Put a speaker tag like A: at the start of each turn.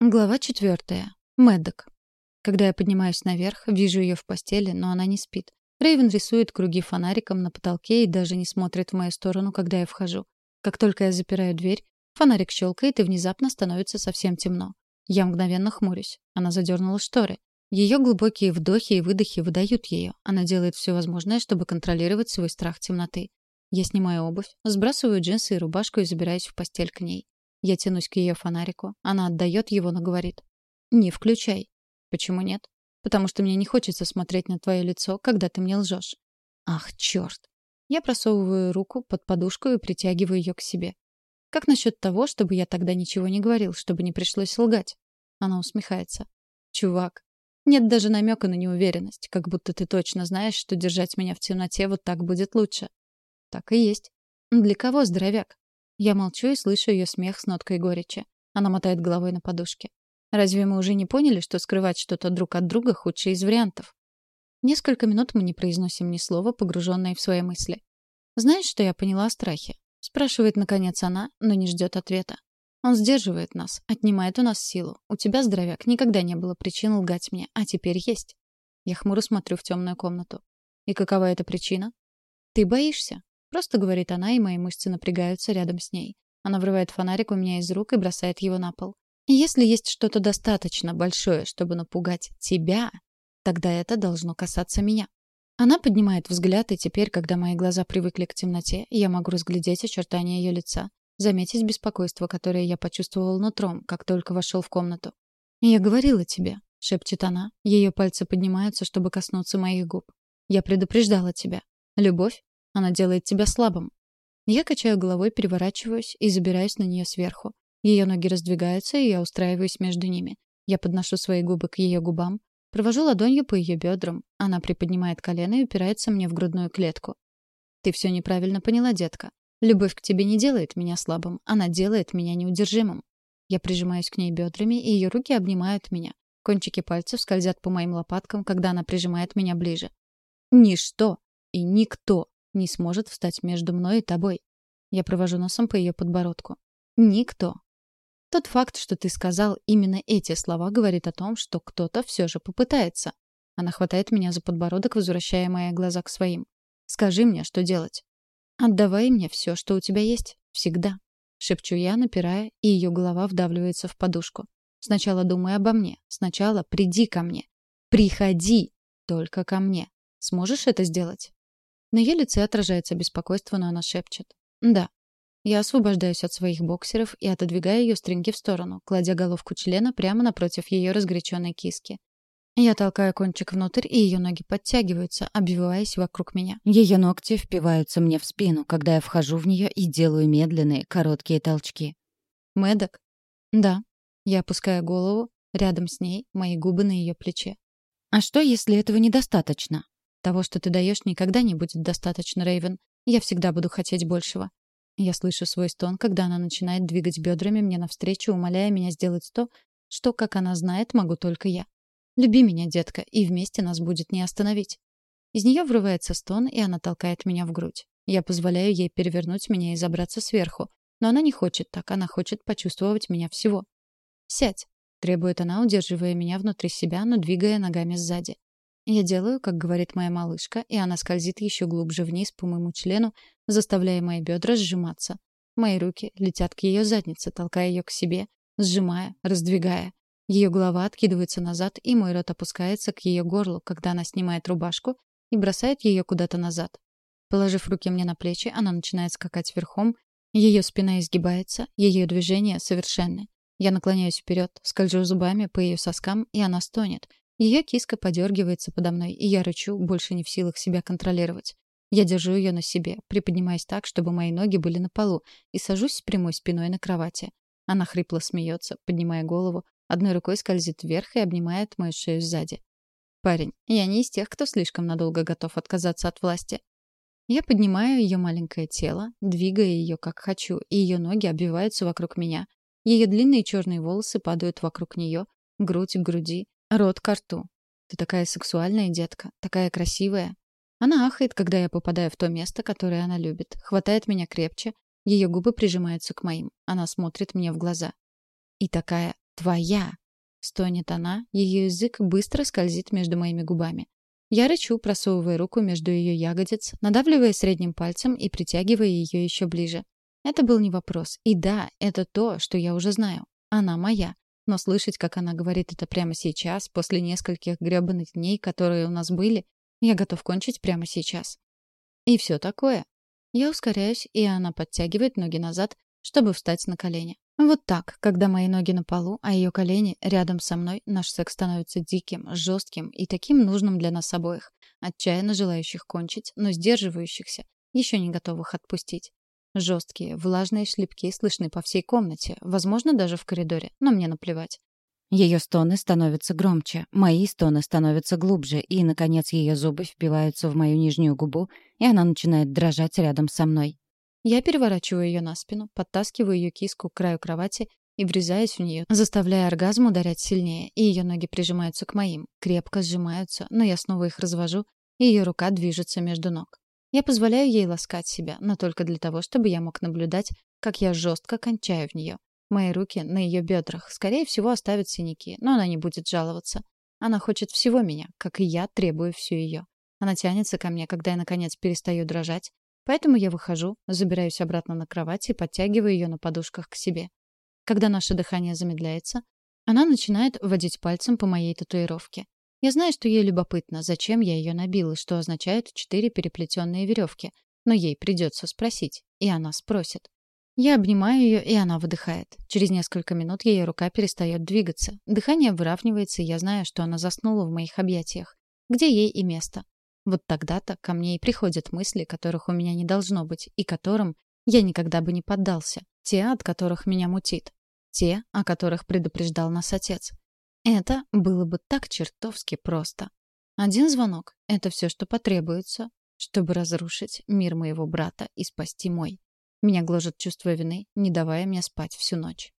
A: Глава четвертая. Мэддок. Когда я поднимаюсь наверх, вижу ее в постели, но она не спит. Рейвен рисует круги фонариком на потолке и даже не смотрит в мою сторону, когда я вхожу. Как только я запираю дверь, фонарик щелкает и внезапно становится совсем темно. Я мгновенно хмурюсь. Она задернула шторы. Ее глубокие вдохи и выдохи выдают ее. Она делает все возможное, чтобы контролировать свой страх темноты. Я снимаю обувь, сбрасываю джинсы и рубашку и забираюсь в постель к ней. Я тянусь к ее фонарику. Она отдает его, но говорит. «Не включай». «Почему нет?» «Потому что мне не хочется смотреть на твое лицо, когда ты мне лжешь». «Ах, черт!» Я просовываю руку под подушку и притягиваю ее к себе. «Как насчет того, чтобы я тогда ничего не говорил, чтобы не пришлось лгать?» Она усмехается. «Чувак, нет даже намека на неуверенность, как будто ты точно знаешь, что держать меня в темноте вот так будет лучше». «Так и есть». «Для кого, здоровяк?» Я молчу и слышу ее смех с ноткой горечи. Она мотает головой на подушке. Разве мы уже не поняли, что скрывать что-то друг от друга худший из вариантов? Несколько минут мы не произносим ни слова, погруженные в свои мысли. «Знаешь, что я поняла о страхе?» Спрашивает, наконец, она, но не ждет ответа. Он сдерживает нас, отнимает у нас силу. У тебя, здоровяк, никогда не было причин лгать мне, а теперь есть. Я хмуро смотрю в темную комнату. И какова эта причина? Ты боишься. Просто говорит она, и мои мышцы напрягаются рядом с ней. Она врывает фонарик у меня из рук и бросает его на пол. Если есть что-то достаточно большое, чтобы напугать тебя, тогда это должно касаться меня. Она поднимает взгляд, и теперь, когда мои глаза привыкли к темноте, я могу разглядеть очертания ее лица, заметить беспокойство, которое я почувствовал нутром, как только вошел в комнату. «Я говорила тебе», — шепчет она. Ее пальцы поднимаются, чтобы коснуться моих губ. «Я предупреждала тебя. Любовь она делает тебя слабым. Я качаю головой, переворачиваюсь и забираюсь на нее сверху. Ее ноги раздвигаются, и я устраиваюсь между ними. Я подношу свои губы к ее губам, провожу ладонью по ее бедрам. Она приподнимает колено и упирается мне в грудную клетку. Ты все неправильно поняла, детка. Любовь к тебе не делает меня слабым, она делает меня неудержимым. Я прижимаюсь к ней бедрами, и ее руки обнимают меня. Кончики пальцев скользят по моим лопаткам, когда она прижимает меня ближе. Ничто и никто не сможет встать между мной и тобой. Я провожу носом по ее подбородку. Никто. Тот факт, что ты сказал именно эти слова, говорит о том, что кто-то все же попытается. Она хватает меня за подбородок, возвращая мои глаза к своим. Скажи мне, что делать. Отдавай мне все, что у тебя есть. Всегда. Шепчу я, напирая, и ее голова вдавливается в подушку. Сначала думай обо мне. Сначала приди ко мне. Приходи только ко мне. Сможешь это сделать? На ее лице отражается беспокойство, но она шепчет. «Да». Я освобождаюсь от своих боксеров и отодвигаю ее стринги в сторону, кладя головку члена прямо напротив ее разгоряченной киски. Я толкаю кончик внутрь, и ее ноги подтягиваются, обвиваясь вокруг меня. Ее ногти впиваются мне в спину, когда я вхожу в нее и делаю медленные, короткие толчки. «Мэддок?» «Да». Я опускаю голову, рядом с ней, мои губы на ее плече. «А что, если этого недостаточно?» Того, что ты даешь, никогда не будет достаточно, Рейвен. Я всегда буду хотеть большего. Я слышу свой стон, когда она начинает двигать бедрами мне навстречу, умоляя меня сделать то, что, как она знает, могу только я. Люби меня, детка, и вместе нас будет не остановить. Из нее врывается стон, и она толкает меня в грудь. Я позволяю ей перевернуть меня и забраться сверху. Но она не хочет так, она хочет почувствовать меня всего. «Сядь», — требует она, удерживая меня внутри себя, но двигая ногами сзади. Я делаю, как говорит моя малышка, и она скользит еще глубже вниз по моему члену, заставляя мои бедра сжиматься. Мои руки летят к ее заднице, толкая ее к себе, сжимая, раздвигая. Ее голова откидывается назад, и мой рот опускается к ее горлу, когда она снимает рубашку и бросает ее куда-то назад. Положив руки мне на плечи, она начинает скакать верхом, ее спина изгибается, ее движения совершенны. Я наклоняюсь вперед, скольжу зубами по ее соскам, и она стонет, ее киска подергивается подо мной, и я рычу, больше не в силах себя контролировать. Я держу ее на себе, приподнимаясь так, чтобы мои ноги были на полу, и сажусь с прямой спиной на кровати. Она хрипло смеется, поднимая голову, одной рукой скользит вверх и обнимает мою шею сзади. «Парень, я не из тех, кто слишком надолго готов отказаться от власти». Я поднимаю ее маленькое тело, двигая ее как хочу, и ее ноги обвиваются вокруг меня. Ее длинные черные волосы падают вокруг нее, грудь к груди, Рот к рту. Ты такая сексуальная, детка, такая красивая. Она ахает, когда я попадаю в то место, которое она любит. Хватает меня крепче. Ее губы прижимаются к моим. Она смотрит мне в глаза. И такая твоя!» Стонет она, ее язык быстро скользит между моими губами. Я рычу, просовывая руку между ее ягодиц, надавливая средним пальцем и притягивая ее еще ближе. Это был не вопрос. И да, это то, что я уже знаю. Она моя. Но слышать, как она говорит это прямо сейчас, после нескольких грёбаных дней, которые у нас были, я готов кончить прямо сейчас. И все такое. Я ускоряюсь, и она подтягивает ноги назад, чтобы встать на колени. Вот так, когда мои ноги на полу, а ее колени рядом со мной, наш секс становится диким, жестким и таким нужным для нас обоих, отчаянно желающих кончить, но сдерживающихся, еще не готовых отпустить. Жесткие, влажные шлепки слышны по всей комнате, возможно, даже в коридоре, но мне наплевать. Ее стоны становятся громче, мои стоны становятся глубже, и, наконец, ее зубы впиваются в мою нижнюю губу, и она начинает дрожать рядом со мной. Я переворачиваю ее на спину, подтаскиваю ее киску к краю кровати и врезаюсь в нее, заставляя оргазм ударять сильнее, и ее ноги прижимаются к моим, крепко сжимаются, но я снова их развожу, и ее рука движется между ног. Я позволяю ей ласкать себя, но только для того, чтобы я мог наблюдать, как я жестко кончаю в нее. Мои руки на ее бедрах, скорее всего, оставят синяки, но она не будет жаловаться. Она хочет всего меня, как и я требую всю ее. Она тянется ко мне, когда я, наконец, перестаю дрожать, Поэтому я выхожу, забираюсь обратно на кровать и подтягиваю ее на подушках к себе. Когда наше дыхание замедляется, она начинает водить пальцем по моей татуировке. Я знаю, что ей любопытно, зачем я ее набила, что означают четыре переплетенные веревки, но ей придется спросить, и она спросит. Я обнимаю ее, и она выдыхает. Через несколько минут ее рука перестает двигаться. Дыхание выравнивается, и я знаю, что она заснула в моих объятиях. Где ей и место. Вот тогда-то ко мне и приходят мысли, которых у меня не должно быть, и которым я никогда бы не поддался. Те, от которых меня мутит. Те, о которых предупреждал нас отец. Это было бы так чертовски просто. Один звонок — это все, что потребуется, чтобы разрушить мир моего брата и спасти мой. Меня гложет чувство вины, не давая мне спать всю ночь.